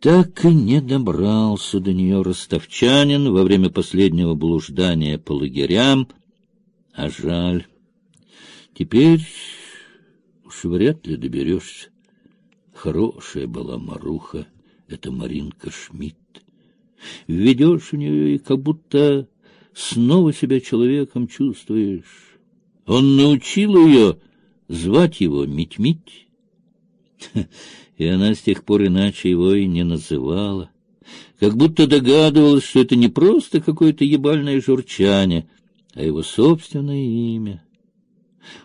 Так и не добрался до нее ростовчанин во время последнего блуждания по лагерям, а жаль. Теперь уж вряд ли доберешься. Хорошая была Маруха, эта Маринка Шмидт. Введешь в нее и как будто снова себя человеком чувствуешь. Он научил ее звать его Мить-Мить, и она с тех пор иначе его и не называла, как будто догадывалась, что это не просто какое-то ебальное журчание, а его собственное имя.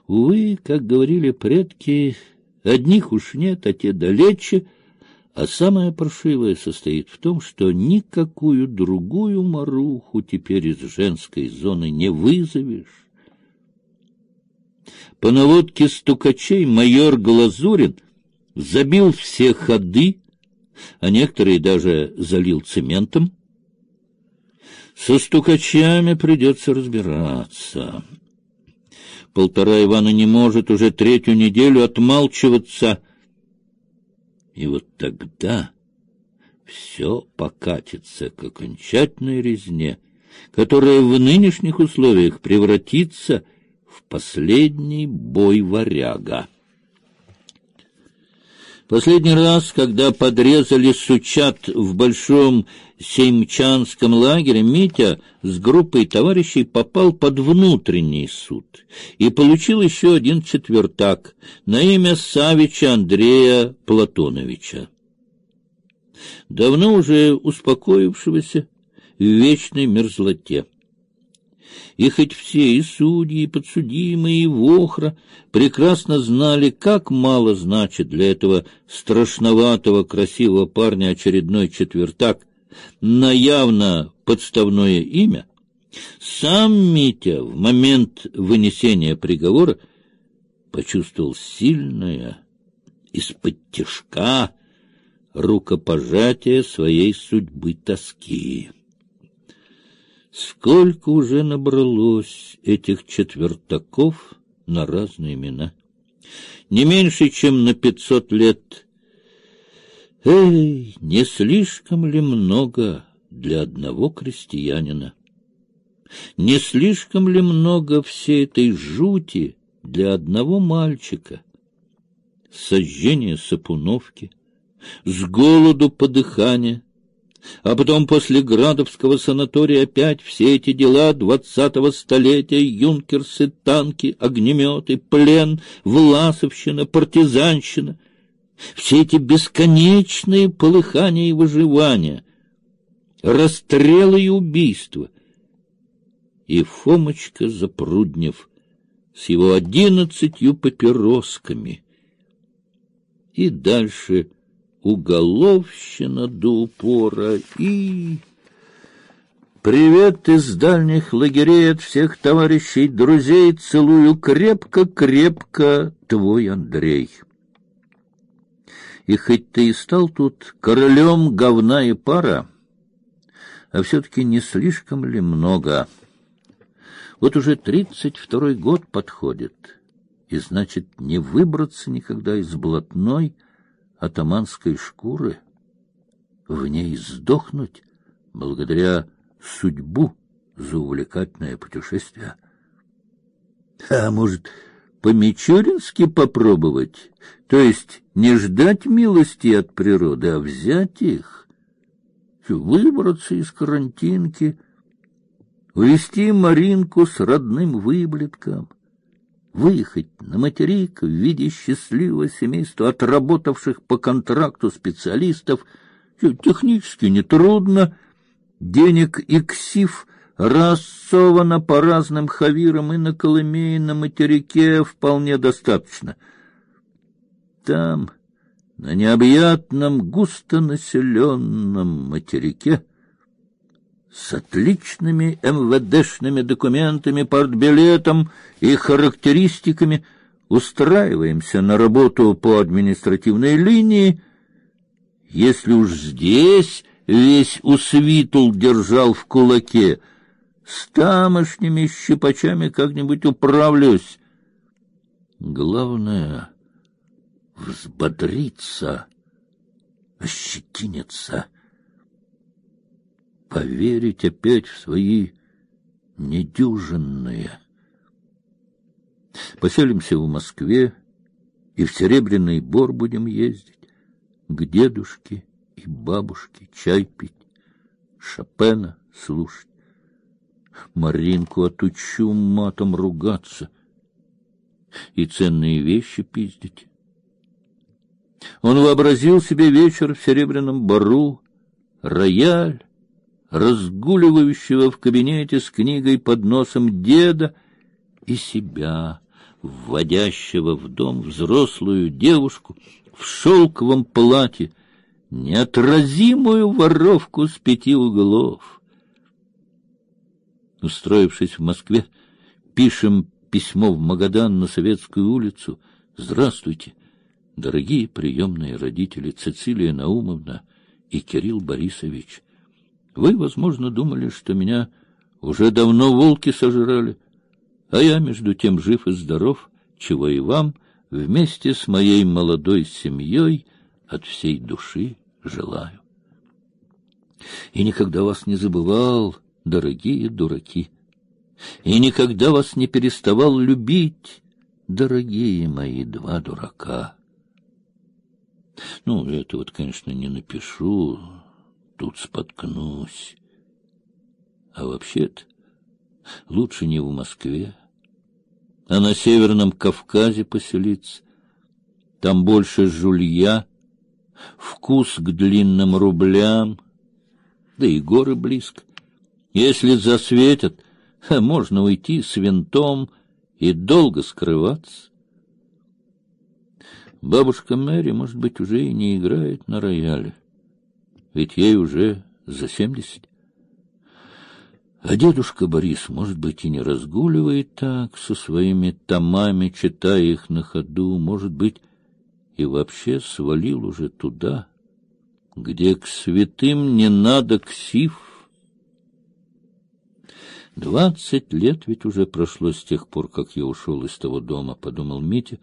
Увы, как говорили предки, одних уж нет, а те далече, а самое паршивое состоит в том, что никакую другую маруху теперь из женской зоны не вызовешь. По наводке стукачей майор Глазурин забил все ходы, а некоторые даже залил цементом. Со стукачами придется разбираться. Полтора Ивана не может уже третью неделю отмалчиваться. И вот тогда все покатится к окончательной резне, которая в нынешних условиях превратится в последний бой варяга. Последний раз, когда подрезали сучат в большом Сеймчанском лагере, Митя с группой товарищей попал под внутренний суд и получил еще один четвертак на имя Савича Андрея Платоновича. Давно уже успокоившегося в вечной мерзлоте. И хоть все, и судьи, и подсудимые, и вохра, прекрасно знали, как мало значит для этого страшноватого красивого парня очередной четвертак на явно подставное имя, сам Митя в момент вынесения приговора почувствовал сильное из-под тишка рукопожатие своей судьбы тоски. Сколько уже набралось этих четвертаков на разные имена? Не меньше, чем на пятьсот лет. Эй, не слишком ли много для одного крестьянина? Не слишком ли много всей этой жути для одного мальчика? Сожжение сапуновки, с голоду подыхания, а потом после Градовского санатория опять все эти дела двадцатого столетия, юнкерсы, танки, огнеметы, плен, власовщина, партизанщина, все эти бесконечные полыхания и выживания, расстрелы и убийства. И Фомочка Запруднев с его одиннадцатью папиросками. И дальше уголовщина до упора и... Привет из дальних лагерей от всех товарищей, друзей, целую крепко-крепко, твой Андрей. И хоть ты и стал тут королем говна и пара, а все-таки не слишком ли много? Вот уже тридцать второй год подходит, и значит, не выбраться никогда из блатной, атаманской шкуры, в ней сдохнуть благодаря судьбу за увлекательное путешествие. А может, по-мичурински попробовать, то есть не ждать милости от природы, а взять их, выбраться из карантинки, увести Маринку с родным выблетком, выехать на материк в виде счастливого семейства отработавших по контракту специалистов технически нетрудно, денег и ксив рассовано по разным хавирам и на Колымее, и на материке вполне достаточно. Там, на необъятном густонаселенном материке, с отличными МВДшными документами, партбилетом и характеристиками устраиваемся на работу по административной линии. Если уж здесь весь усвитул держал в кулаке, с тамошними щипачами как-нибудь управлюсь. Главное — взбодриться ощетинится. Поверить опять в свои недюжинные. Поселимся в Москве и в Серебряный Бор будем ездить, к дедушке и бабушке чай пить, Шопена слушать. Маринку отучу матом ругаться и ценные вещи пиздить. Он вообразил себе вечер в Серебряном Бору, рояль, разгуливающего в кабинете с книгой под носом деда и себя, вводящего в дом взрослую девушку в шелковом платье, неотразимую воровку с пяти углов. Устроившись в Москве, пишем письмо в Магадан на Советскую улицу. Здравствуйте, дорогие приемные родители Цицилия Наумовна и Кирилл Борисович. Вы, возможно, думали, что меня уже давно волки сожрали, а я между тем жив и здоров, чего и вам вместе с моей молодой семьей от всей души желаю. И никогда вас не забывал, дорогие дураки, и никогда вас не переставал любить, дорогие мои два дурака. Ну, это вот, конечно, не напишу, тут споткнусь. А вообще-то лучше не в Москве, а на Северном Кавказе поселиться. Там больше жулья, вкус к длинным рублям, да и горы близко. Если засветят, можно уйти с винтом и долго скрываться. Бабушка Мэри, может быть, уже и не играет на рояле ведь ей уже за семьдесят. А дедушка Борис, может быть, и не разгуливает так со своими томами, читая их на ходу, может быть, и вообще свалил уже туда, где к святым не надо ксив. Двадцать лет ведь уже прошло с тех пор, как я ушел из того дома, подумал Митя,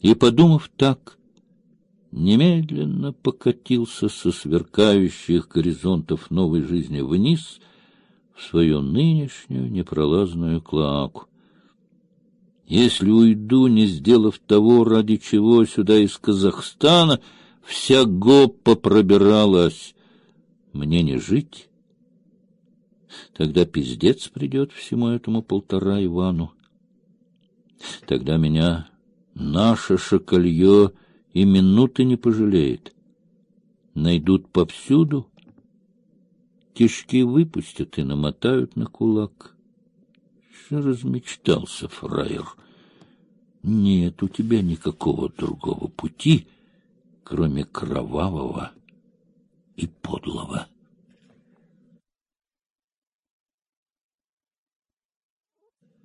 и подумав так, немедленно покатился со сверкающих горизонтов новой жизни вниз в свою нынешнюю непролазную клаку. Если уйду, не сделав того, ради чего сюда из Казахстана вся гоппа пробиралась, мне не жить. Тогда пиздец придет всему этому полтора Ивану. Тогда меня наше шакалье и минуты не пожалеет. Найдут повсюду, кишки выпустят и намотают на кулак. Размечтался фраер? Нет у тебя никакого другого пути, кроме кровавого и подлого.